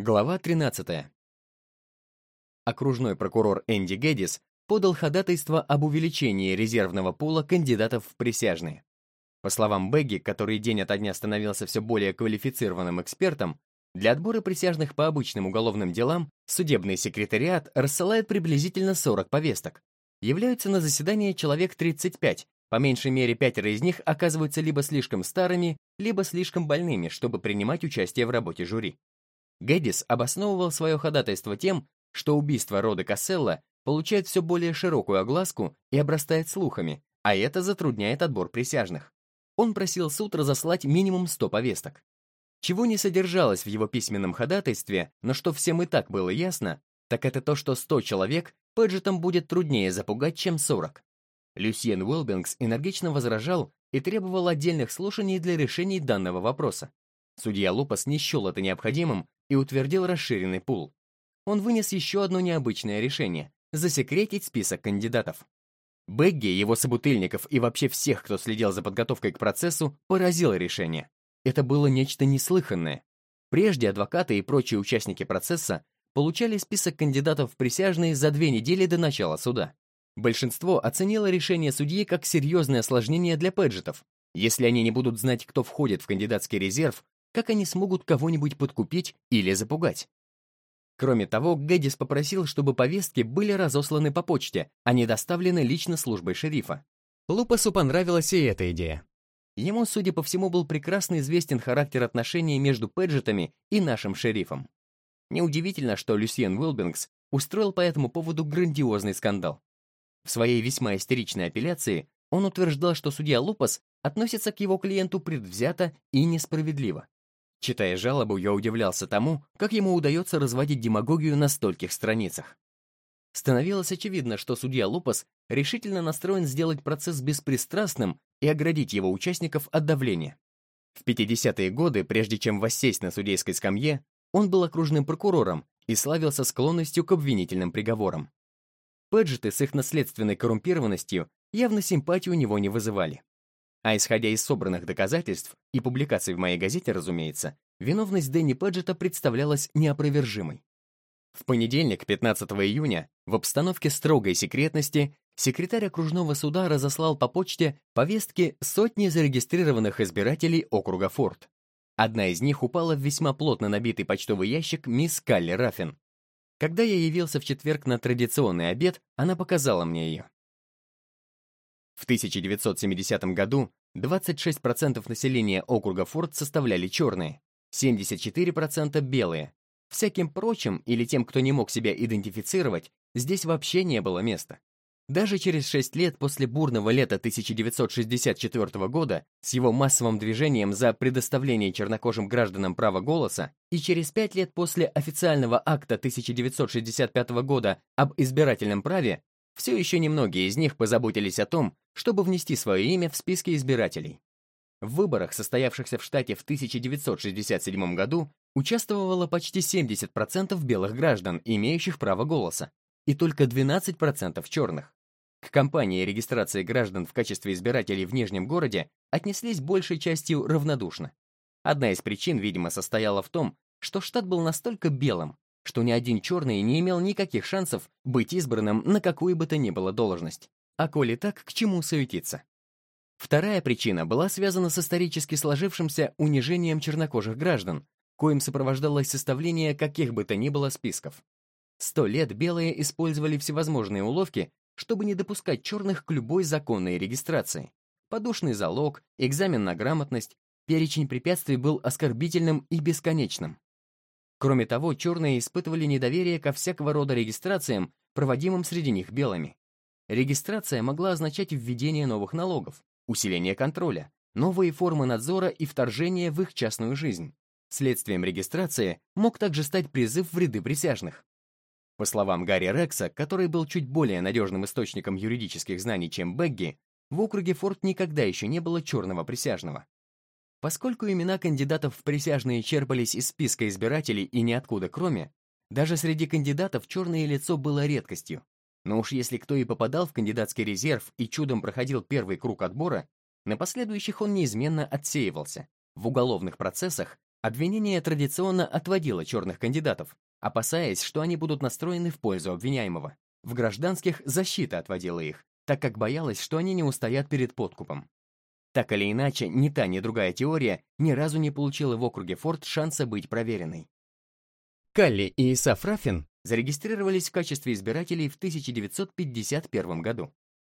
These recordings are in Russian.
Глава 13. Окружной прокурор Энди Гэддис подал ходатайство об увеличении резервного пула кандидатов в присяжные. По словам Бегги, который день ото дня становился все более квалифицированным экспертом, для отбора присяжных по обычным уголовным делам судебный секретариат рассылает приблизительно 40 повесток. Являются на заседание человек 35, по меньшей мере пятеро из них оказываются либо слишком старыми, либо слишком больными, чтобы принимать участие в работе жюри. Гэддис обосновывал свое ходатайство тем, что убийство рода Касселла получает все более широкую огласку и обрастает слухами, а это затрудняет отбор присяжных. Он просил суд разослать минимум 100 повесток. Чего не содержалось в его письменном ходатайстве, но что всем и так было ясно, так это то, что 100 человек Пэджетом будет труднее запугать, чем 40. Люсьен Уилбингс энергично возражал и требовал отдельных слушаний для решения данного вопроса. Судья Лупас не счел это необходимым и утвердил расширенный пул. Он вынес еще одно необычное решение — засекретить список кандидатов. Бегги, его собутыльников и вообще всех, кто следил за подготовкой к процессу, поразило решение. Это было нечто неслыханное. Прежде адвокаты и прочие участники процесса получали список кандидатов в присяжные за две недели до начала суда. Большинство оценило решение судьи как серьезное осложнение для пэджетов. Если они не будут знать, кто входит в кандидатский резерв, как они смогут кого-нибудь подкупить или запугать. Кроме того, Гэддис попросил, чтобы повестки были разосланы по почте, а не доставлены лично службой шерифа. Лупасу понравилась и эта идея. Ему, судя по всему, был прекрасно известен характер отношений между Пэджетами и нашим шерифом. Неудивительно, что Люсьен Уилбингс устроил по этому поводу грандиозный скандал. В своей весьма истеричной апелляции он утверждал, что судья Лупас относится к его клиенту предвзято и несправедливо. Читая жалобу, я удивлялся тому, как ему удается разводить демагогию на стольких страницах. Становилось очевидно, что судья Лупас решительно настроен сделать процесс беспристрастным и оградить его участников от давления. В 50-е годы, прежде чем воссесть на судейской скамье, он был окружным прокурором и славился склонностью к обвинительным приговорам. Пэджеты с их наследственной коррумпированностью явно симпатию у него не вызывали. А исходя из собранных доказательств и публикаций в моей газете, разумеется, виновность Дэнни Пэджета представлялась неопровержимой. В понедельник, 15 июня, в обстановке строгой секретности, секретарь окружного суда разослал по почте повестки сотни зарегистрированных избирателей округа Форд. Одна из них упала в весьма плотно набитый почтовый ящик мисс Калли Раффин. Когда я явился в четверг на традиционный обед, она показала мне ее. В 1970 году 26% населения округа Форд составляли черные, 74% белые. Всяким прочим или тем, кто не мог себя идентифицировать, здесь вообще не было места. Даже через 6 лет после бурного лета 1964 года с его массовым движением за предоставление чернокожим гражданам права голоса и через 5 лет после официального акта 1965 года об избирательном праве все еще немногие из них позаботились о том, чтобы внести свое имя в списки избирателей. В выборах, состоявшихся в штате в 1967 году, участвовало почти 70% белых граждан, имеющих право голоса, и только 12% черных. К кампании регистрации граждан в качестве избирателей в Нижнем городе отнеслись большей частью равнодушно. Одна из причин, видимо, состояла в том, что штат был настолько белым, что ни один черный не имел никаких шансов быть избранным на какую бы то ни было должность. А коли так, к чему суетиться? Вторая причина была связана с исторически сложившимся унижением чернокожих граждан, коим сопровождалось составление каких бы то ни было списков. Сто лет белые использовали всевозможные уловки, чтобы не допускать черных к любой законной регистрации. Подушный залог, экзамен на грамотность, перечень препятствий был оскорбительным и бесконечным. Кроме того, черные испытывали недоверие ко всякого рода регистрациям, проводимым среди них белыми. Регистрация могла означать введение новых налогов, усиление контроля, новые формы надзора и вторжение в их частную жизнь. Следствием регистрации мог также стать призыв в ряды присяжных. По словам Гарри Рекса, который был чуть более надежным источником юридических знаний, чем Бегги, в округе Форт никогда еще не было черного присяжного. Поскольку имена кандидатов в присяжные черпались из списка избирателей и ниоткуда кроме, даже среди кандидатов черное лицо было редкостью. Но уж если кто и попадал в кандидатский резерв и чудом проходил первый круг отбора, на последующих он неизменно отсеивался. В уголовных процессах Обвинение традиционно отводило черных кандидатов, опасаясь, что они будут настроены в пользу обвиняемого. В гражданских защита отводила их, так как боялась, что они не устоят перед подкупом. Так или иначе, ни та, ни другая теория ни разу не получила в округе Форд шанса быть проверенной. Калли и Исаф Рафин зарегистрировались в качестве избирателей в 1951 году.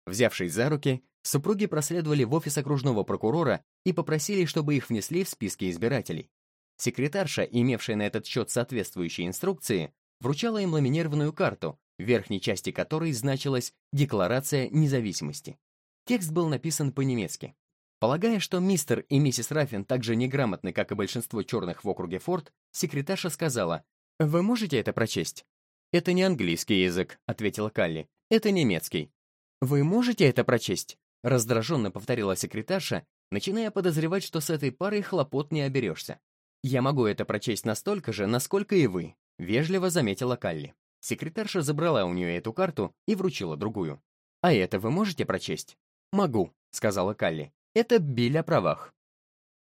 Взявшись за руки, супруги проследовали в офис окружного прокурора и попросили, чтобы их внесли в списки избирателей. Секретарша, имевшая на этот счет соответствующие инструкции, вручала им ламинированную карту, в верхней части которой значилась «Декларация независимости». Текст был написан по-немецки. Полагая, что мистер и миссис Раффин так же неграмотны, как и большинство черных в округе Форд, секретарша сказала, «Вы можете это прочесть?» «Это не английский язык», — ответила Калли. «Это немецкий». «Вы можете это прочесть?» — раздраженно повторила секретарша, начиная подозревать, что с этой парой хлопот не оберешься. «Я могу это прочесть настолько же, насколько и вы», — вежливо заметила Калли. Секретарша забрала у нее эту карту и вручила другую. «А это вы можете прочесть?» «Могу», — сказала Калли. «Это биль о правах».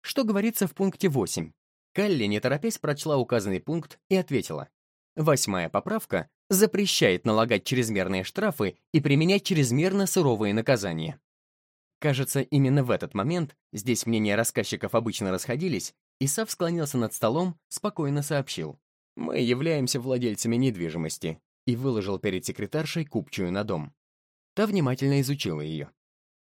Что говорится в пункте 8? Калли, не торопясь, прочла указанный пункт и ответила. Восьмая поправка запрещает налагать чрезмерные штрафы и применять чрезмерно суровые наказания. Кажется, именно в этот момент, здесь мнения рассказчиков обычно расходились, Исав склонился над столом, спокойно сообщил. «Мы являемся владельцами недвижимости», и выложил перед секретаршей купчую на дом. Та внимательно изучила ее.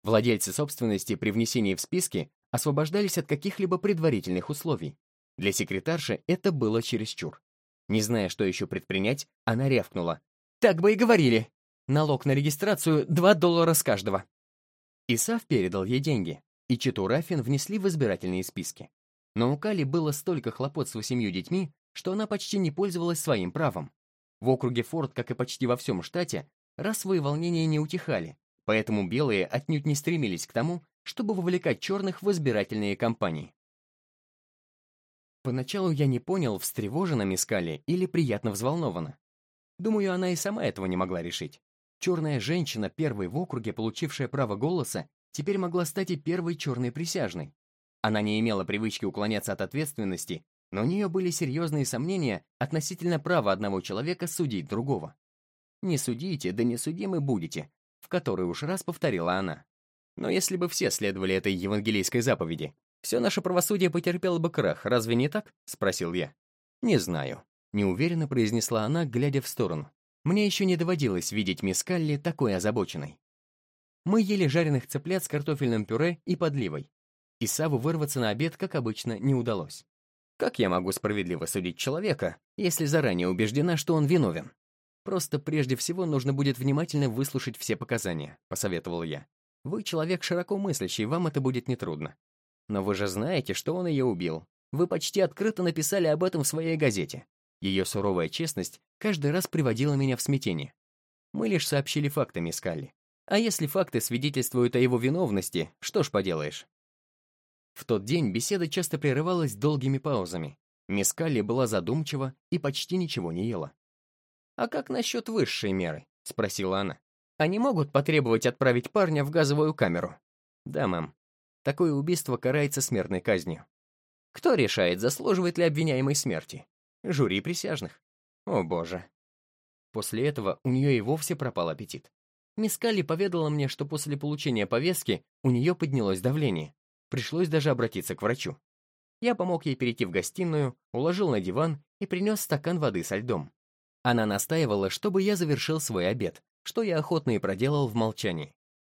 Владельцы собственности при внесении в списки освобождались от каких-либо предварительных условий. Для секретарши это было чересчур. Не зная, что еще предпринять, она рявкнула. «Так бы и говорили! Налог на регистрацию — 2 доллара с каждого!» Исав передал ей деньги, и Читу Рафин внесли в избирательные списки. Но у Кали было столько хлопот с восемью детьми, что она почти не пользовалась своим правом. В округе Форд, как и почти во всем штате, расовые волнения не утихали, поэтому белые отнюдь не стремились к тому, чтобы вовлекать черных в избирательные кампании. Поначалу я не понял, встревожена мисс Калли или приятно взволнована. Думаю, она и сама этого не могла решить. Черная женщина, первой в округе, получившая право голоса, теперь могла стать и первой черной присяжной. Она не имела привычки уклоняться от ответственности, но у нее были серьезные сомнения относительно права одного человека судить другого. «Не судите, да не судимы будете», в который уж раз повторила она. Но если бы все следовали этой евангелийской заповеди, все наше правосудие потерпело бы крах, разве не так?» — спросил я. «Не знаю», — неуверенно произнесла она, глядя в сторону. Мне еще не доводилось видеть мисс Калли такой озабоченной. Мы ели жареных цыплят с картофельным пюре и подливой. И Саву вырваться на обед, как обычно, не удалось. Как я могу справедливо судить человека, если заранее убеждена, что он виновен? Просто прежде всего нужно будет внимательно выслушать все показания, посоветовал я. Вы человек широко мыслящий, вам это будет нетрудно. Но вы же знаете, что он ее убил. Вы почти открыто написали об этом в своей газете. Ее суровая честность каждый раз приводила меня в смятение. Мы лишь сообщили фактами Скалли. А если факты свидетельствуют о его виновности, что ж поделаешь. В тот день беседа часто прерывалась долгими паузами. Мисс Калли была задумчива и почти ничего не ела. «А как насчет высшей меры?» — спросила она. «Они могут потребовать отправить парня в газовую камеру?» «Да, мам. Такое убийство карается смертной казнью. Кто решает, заслуживает ли обвиняемый смерти? Жюри присяжных. О боже. После этого у нее и вовсе пропал аппетит. Мисс Калли поведала мне, что после получения повестки у нее поднялось давление. Пришлось даже обратиться к врачу. Я помог ей перейти в гостиную, уложил на диван и принес стакан воды со льдом. Она настаивала, чтобы я завершил свой обед, что я охотно и проделал в молчании.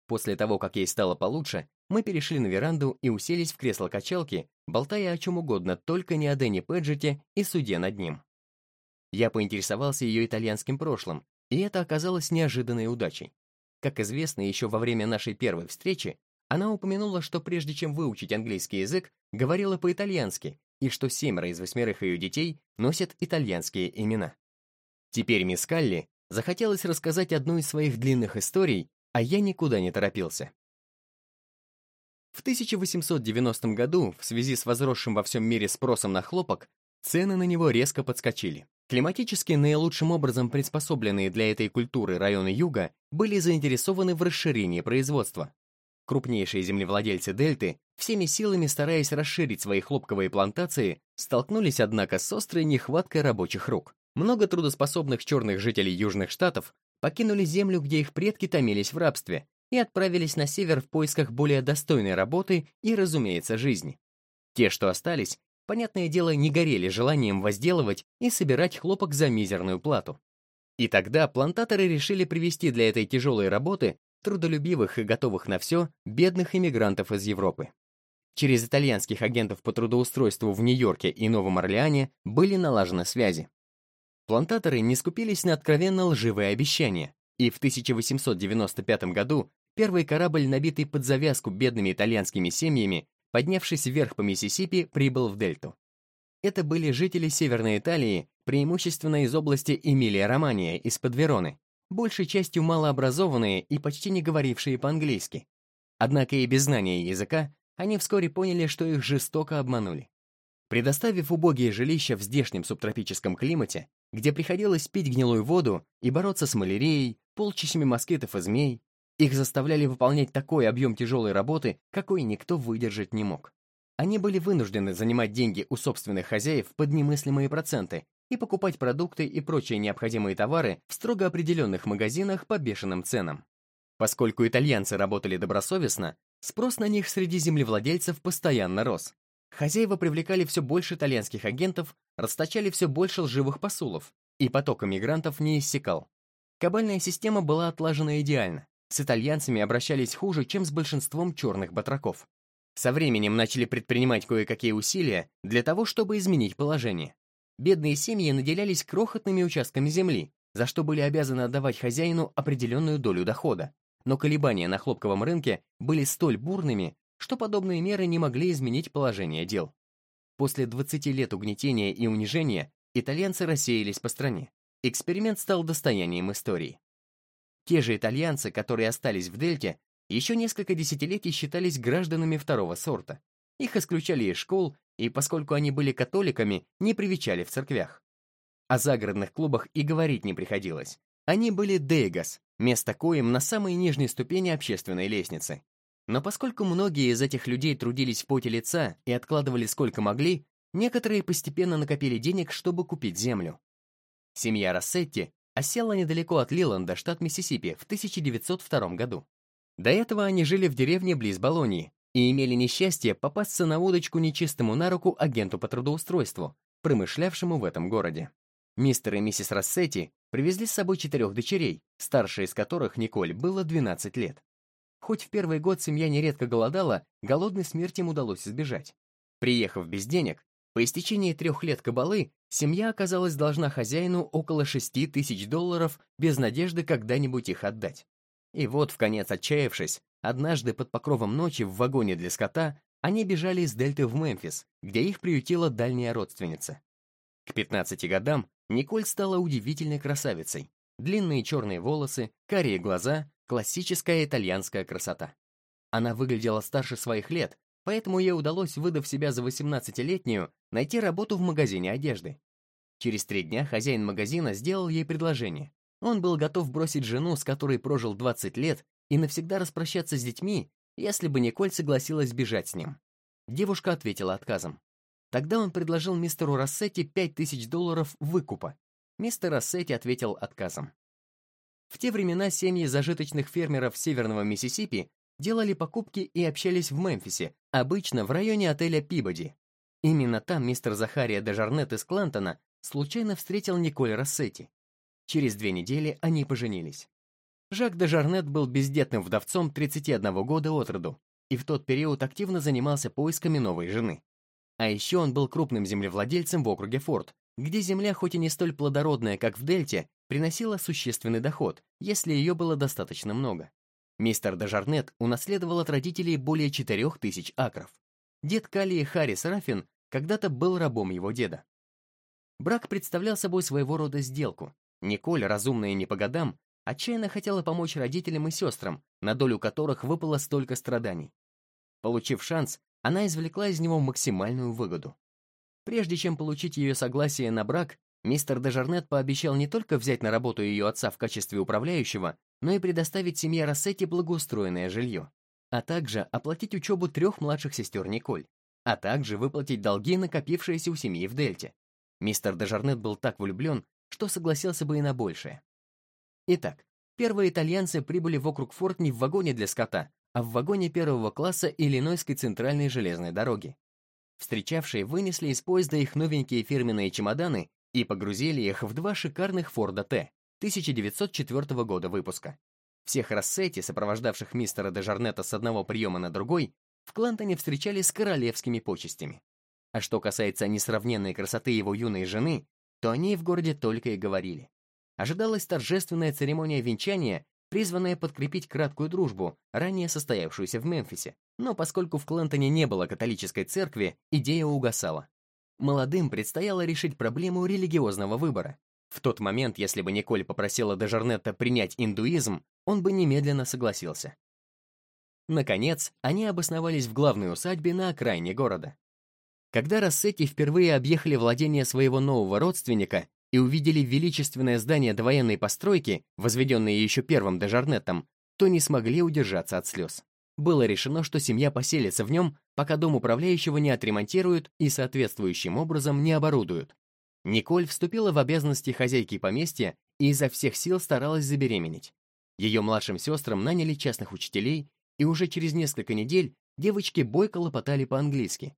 После того, как ей стало получше, мы перешли на веранду и уселись в кресло-качалки, болтая о чем угодно, только не о Дэнни Пэджете и суде над ним. Я поинтересовался ее итальянским прошлым, и это оказалось неожиданной удачей. Как известно, еще во время нашей первой встречи она упомянула, что прежде чем выучить английский язык, говорила по-итальянски, и что семеро из восьмерых ее детей носят итальянские имена. Теперь мисс Калли захотелось рассказать одну из своих длинных историй, а я никуда не торопился. В 1890 году, в связи с возросшим во всем мире спросом на хлопок, цены на него резко подскочили. Климатически наилучшим образом приспособленные для этой культуры районы юга были заинтересованы в расширении производства. Крупнейшие землевладельцы Дельты, всеми силами стараясь расширить свои хлопковые плантации, столкнулись, однако, с острой нехваткой рабочих рук. Много трудоспособных черных жителей Южных Штатов покинули землю, где их предки томились в рабстве, и отправились на север в поисках более достойной работы и, разумеется, жизни. Те, что остались, понятное дело, не горели желанием возделывать и собирать хлопок за мизерную плату. И тогда плантаторы решили привести для этой тяжелой работы трудолюбивых и готовых на все бедных иммигрантов из Европы. Через итальянских агентов по трудоустройству в Нью-Йорке и Новом Орлеане были налажены связи. Плантаторы не скупились на откровенно лживые обещания, и в 1895 году первый корабль, набитый под завязку бедными итальянскими семьями, поднявшись вверх по Миссисипи, прибыл в Дельту. Это были жители Северной Италии, преимущественно из области Эмилия-Романия, из-под Вероны, большей частью малообразованные и почти не говорившие по-английски. Однако и без знания языка они вскоре поняли, что их жестоко обманули. Предоставив убогие жилища в здешнем субтропическом климате, где приходилось пить гнилую воду и бороться с малярией, полчищами москитов и змей, их заставляли выполнять такой объем тяжелой работы, какой никто выдержать не мог. Они были вынуждены занимать деньги у собственных хозяев под немыслимые проценты и покупать продукты и прочие необходимые товары в строго определенных магазинах по бешеным ценам. Поскольку итальянцы работали добросовестно, спрос на них среди землевладельцев постоянно рос. Хозяева привлекали все больше итальянских агентов, расточали все больше лживых посулов, и поток иммигрантов не иссякал. Кабальная система была отлажена идеально. С итальянцами обращались хуже, чем с большинством черных батраков. Со временем начали предпринимать кое-какие усилия для того, чтобы изменить положение. Бедные семьи наделялись крохотными участками земли, за что были обязаны отдавать хозяину определенную долю дохода. Но колебания на хлопковом рынке были столь бурными, что подобные меры не могли изменить положение дел. После 20 лет угнетения и унижения итальянцы рассеялись по стране. Эксперимент стал достоянием истории. Те же итальянцы, которые остались в Дельте, еще несколько десятилетий считались гражданами второго сорта. Их исключали из школ и, поскольку они были католиками, не привечали в церквях. О загородных клубах и говорить не приходилось. Они были дейгас, место коим на самой нижней ступени общественной лестницы. Но поскольку многие из этих людей трудились в поте лица и откладывали сколько могли, некоторые постепенно накопили денег, чтобы купить землю. Семья Рассетти осела недалеко от Лиланда, штат Миссисипи, в 1902 году. До этого они жили в деревне близ Болонии, и имели несчастье попасться на удочку нечистому на руку агенту по трудоустройству, промышлявшему в этом городе. Мистер и миссис Рассетти привезли с собой четырех дочерей, старшей из которых, Николь, было 12 лет. Хоть в первый год семья нередко голодала, голодной смерти им удалось избежать. Приехав без денег, по истечении трех лет кабалы семья оказалась должна хозяину около шести тысяч долларов без надежды когда-нибудь их отдать. И вот, в конец отчаявшись, Однажды под покровом ночи в вагоне для скота они бежали из Дельты в Мемфис, где их приютила дальняя родственница. К 15 годам Николь стала удивительной красавицей. Длинные черные волосы, карие глаза, классическая итальянская красота. Она выглядела старше своих лет, поэтому ей удалось, выдав себя за 18-летнюю, найти работу в магазине одежды. Через три дня хозяин магазина сделал ей предложение. Он был готов бросить жену, с которой прожил 20 лет, и навсегда распрощаться с детьми, если бы Николь согласилась бежать с ним. Девушка ответила отказом. Тогда он предложил мистеру Рассетти 5000 долларов выкупа. Мистер Рассетти ответил отказом. В те времена семьи зажиточных фермеров Северного Миссисипи делали покупки и общались в Мемфисе, обычно в районе отеля Пибоди. Именно там мистер Захария Дежарнет из Клантона случайно встретил Николь Рассетти. Через две недели они поженились. Жак де Жарнет был бездетным вдовцом 31 года от роду и в тот период активно занимался поисками новой жены. А еще он был крупным землевладельцем в округе Форт, где земля, хоть и не столь плодородная, как в Дельте, приносила существенный доход, если ее было достаточно много. Мистер де Жарнет унаследовал от родителей более 4000 акров. Дед Калии Харрис Раффин когда-то был рабом его деда. Брак представлял собой своего рода сделку. Николь, разумная не по годам, отчаянно хотела помочь родителям и сестрам, на долю которых выпало столько страданий. Получив шанс, она извлекла из него максимальную выгоду. Прежде чем получить ее согласие на брак, мистер Дежарнет пообещал не только взять на работу ее отца в качестве управляющего, но и предоставить семье Рассетти благоустроенное жилье. а также оплатить учебу трех младших сестер Николь, а также выплатить долги, накопившиеся у семьи в Дельте. Мистер Дежарнет был так влюблен, что согласился бы и на большее. Итак, первые итальянцы прибыли в округ Форт не в вагоне для скота, а в вагоне первого класса Иллинойской центральной железной дороги. Встречавшие вынесли из поезда их новенькие фирменные чемоданы и погрузили их в два шикарных Форда Т 1904 года выпуска. Всех Рассетти, сопровождавших мистера де Жарнета с одного приема на другой, в Клантоне встречали с королевскими почестями. А что касается несравненной красоты его юной жены, то о ней в городе только и говорили. Ожидалась торжественная церемония венчания, призванная подкрепить краткую дружбу, ранее состоявшуюся в Мемфисе, но поскольку в Клентоне не было католической церкви, идея угасала. Молодым предстояло решить проблему религиозного выбора. В тот момент, если бы Николь попросила Дежарнетта принять индуизм, он бы немедленно согласился. Наконец, они обосновались в главной усадьбе на окраине города. Когда Рассети впервые объехали владение своего нового родственника и увидели величественное здание довоенной постройки, возведенное еще первым Дежарнеттом, то не смогли удержаться от слез. Было решено, что семья поселится в нем, пока дом управляющего не отремонтируют и соответствующим образом не оборудуют. Николь вступила в обязанности хозяйки поместья и изо всех сил старалась забеременеть. Ее младшим сестрам наняли частных учителей, и уже через несколько недель девочки бойко лопотали по-английски.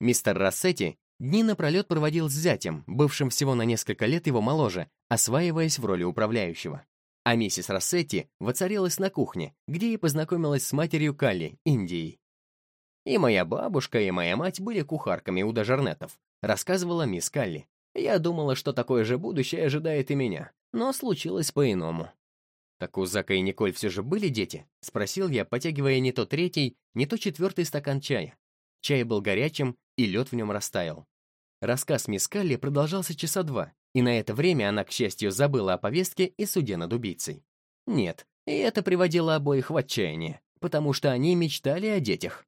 Мистер Рассетти дни напролет проводил с зятем, бывшим всего на несколько лет его моложе, осваиваясь в роли управляющего. А миссис Рассетти воцарилась на кухне, где и познакомилась с матерью Калли, Индией. «И моя бабушка, и моя мать были кухарками у дожернетов», рассказывала мисс Калли. «Я думала, что такое же будущее ожидает и меня, но случилось по-иному. «Так у Зака и Николь все же были дети?» — спросил я, потягивая не то третий, не то четвертый стакан чая. Чай был горячим, и лед в нем растаял. Рассказ мисс Калли продолжался часа два, и на это время она, к счастью, забыла о повестке и суде над убийцей. Нет, и это приводило обоих в отчаяние, потому что они мечтали о детях.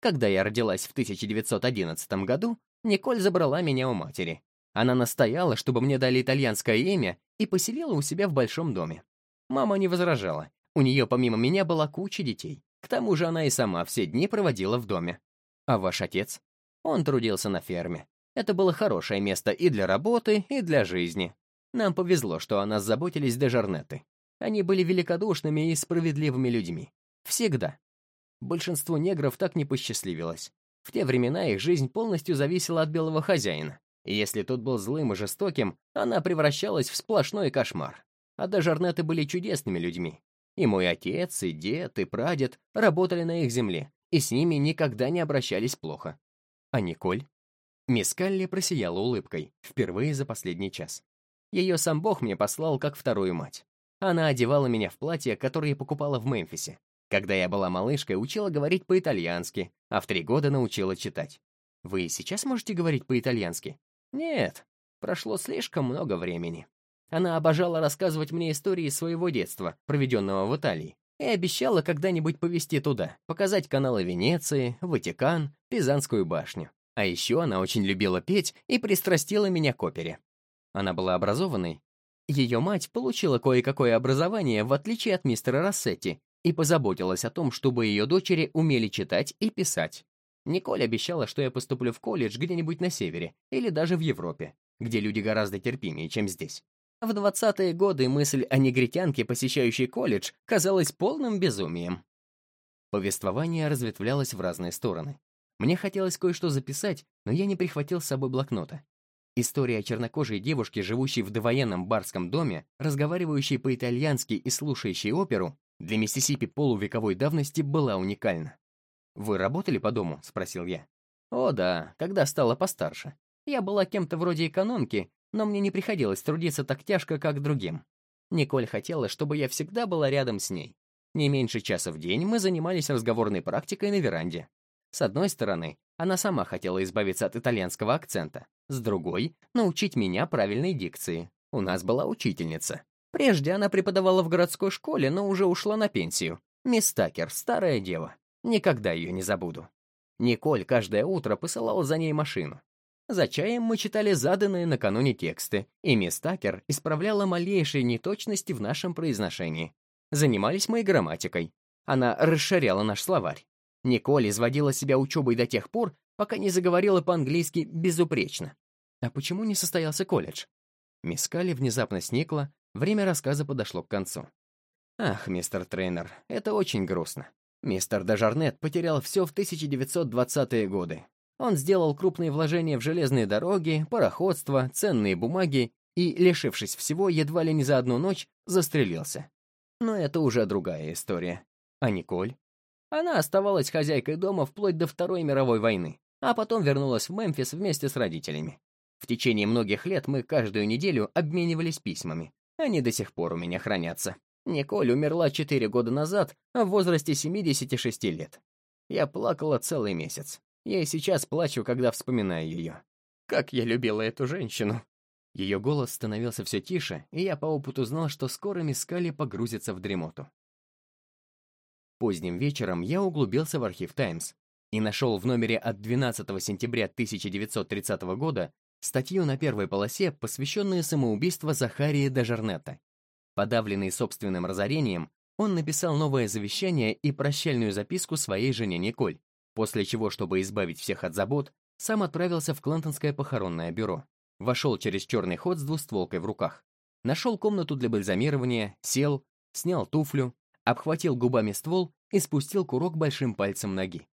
Когда я родилась в 1911 году, Николь забрала меня у матери. Она настояла, чтобы мне дали итальянское имя и поселила у себя в большом доме. Мама не возражала. У нее помимо меня была куча детей. К тому же она и сама все дни проводила в доме. А ваш отец? Он трудился на ферме. Это было хорошее место и для работы, и для жизни. Нам повезло, что о нас заботились дежарнеты. Они были великодушными и справедливыми людьми. Всегда. Большинству негров так не посчастливилось. В те времена их жизнь полностью зависела от белого хозяина. И если тот был злым и жестоким, она превращалась в сплошной кошмар. А дожарнеты были чудесными людьми. И мой отец, и дед, и прадед работали на их земле, и с ними никогда не обращались плохо. А Николь? Мисс Калли просияла улыбкой, впервые за последний час. Ее сам Бог мне послал как вторую мать. Она одевала меня в платье, которое покупала в Мемфисе. Когда я была малышкой, учила говорить по-итальянски, а в три года научила читать. Вы сейчас можете говорить по-итальянски? Нет, прошло слишком много времени. Она обожала рассказывать мне истории своего детства, проведенного в Италии, и обещала когда-нибудь повезти туда, показать каналы Венеции, Ватикан, Пизанскую башню. А еще она очень любила петь и пристрастила меня к опере. Она была образованной. Ее мать получила кое-какое образование, в отличие от мистера Рассетти, и позаботилась о том, чтобы ее дочери умели читать и писать. Николь обещала, что я поступлю в колледж где-нибудь на севере или даже в Европе, где люди гораздо терпимее, чем здесь. В 20-е годы мысль о негритянке, посещающей колледж, казалась полным безумием. Повествование разветвлялось в разные стороны. Мне хотелось кое-что записать, но я не прихватил с собой блокнота. История о чернокожей девушке, живущей в довоенном барском доме, разговаривающей по-итальянски и слушающей оперу, для Миссисипи полувековой давности была уникальна. «Вы работали по дому?» — спросил я. «О да, когда стала постарше. Я была кем-то вроде экономки, но мне не приходилось трудиться так тяжко, как другим. Николь хотела, чтобы я всегда была рядом с ней. Не меньше часа в день мы занимались разговорной практикой на веранде. С одной стороны, она сама хотела избавиться от итальянского акцента, с другой — научить меня правильной дикции. У нас была учительница. Прежде она преподавала в городской школе, но уже ушла на пенсию. Мисс Такер, старая дева. Никогда ее не забуду. Николь каждое утро посылала за ней машину. За чаем мы читали заданные накануне тексты, и мисс Такер исправляла малейшие неточности в нашем произношении. Занимались мы и грамматикой. Она расширяла наш словарь. Николь изводила себя учебой до тех пор, пока не заговорила по-английски безупречно. А почему не состоялся колледж? Мисс Калли внезапно сникла, время рассказа подошло к концу. Ах, мистер тренер, это очень грустно. Мистер Дежарнет потерял все в 1920-е годы. Он сделал крупные вложения в железные дороги, пароходство, ценные бумаги и, лишившись всего, едва ли не за одну ночь, застрелился. Но это уже другая история. А Николь? Она оставалась хозяйкой дома вплоть до Второй мировой войны, а потом вернулась в Мемфис вместе с родителями. В течение многих лет мы каждую неделю обменивались письмами. Они до сих пор у меня хранятся. Николь умерла 4 года назад, в возрасте 76 лет. Я плакала целый месяц. Я и сейчас плачу, когда вспоминаю ее. Как я любила эту женщину. Ее голос становился все тише, и я по опыту знал, что скоро Мискали погрузится в дремоту. Поздним вечером я углубился в архив «Таймс» и нашел в номере от 12 сентября 1930 года статью на первой полосе, посвященную самоубийству Захарии Дежернета. Подавленный собственным разорением, он написал новое завещание и прощальную записку своей жене Николь, после чего, чтобы избавить всех от забот, сам отправился в Клантонское похоронное бюро. Вошел через черный ход с двустволкой в руках. Нашел комнату для бальзамирования, сел, снял туфлю, обхватил губами ствол и спустил курок большим пальцем ноги.